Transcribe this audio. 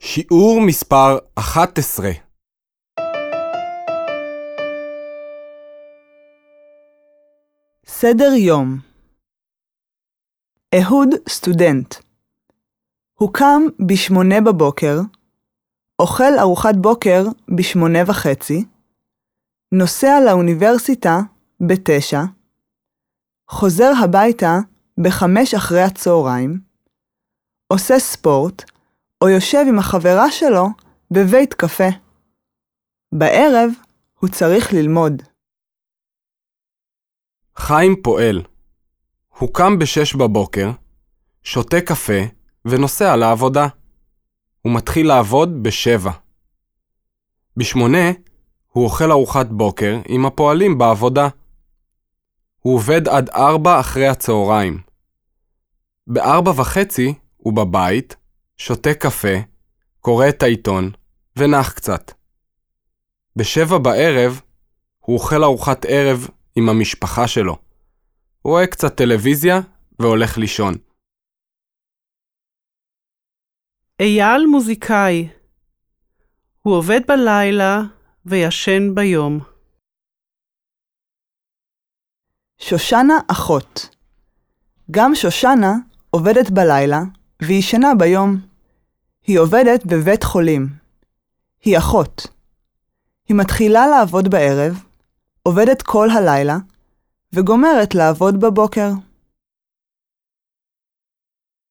שיעור מספר 11 סדר יום אהוד סטודנט. הוא קם בשמונה בבוקר, אוכל ארוחת בוקר בשמונה וחצי, נוסע לאוניברסיטה בתשע, חוזר הביתה בחמש אחרי הצהריים, עושה ספורט, או יושב עם החברה שלו בבית קפה. בערב הוא צריך ללמוד. חיים פועל. הוא קם בשש בבוקר, שותה קפה ונוסע לעבודה. הוא מתחיל לעבוד בשבע. בשמונה הוא אוכל ארוחת בוקר עם הפועלים בעבודה. הוא עובד עד ארבע אחרי הצהריים. בארבע וחצי הוא בבית, שותה קפה, קורא את העיתון ונח קצת. בשבע בערב הוא אוכל ארוחת ערב עם המשפחה שלו. רואה קצת טלוויזיה והולך לישון. אייל מוזיקאי. הוא עובד בלילה וישן ביום. שושנה אחות. גם שושנה עובדת בלילה והיא ישנה ביום. היא עובדת בבית חולים. היא אחות. היא מתחילה לעבוד בערב, עובדת כל הלילה, וגומרת לעבוד בבוקר.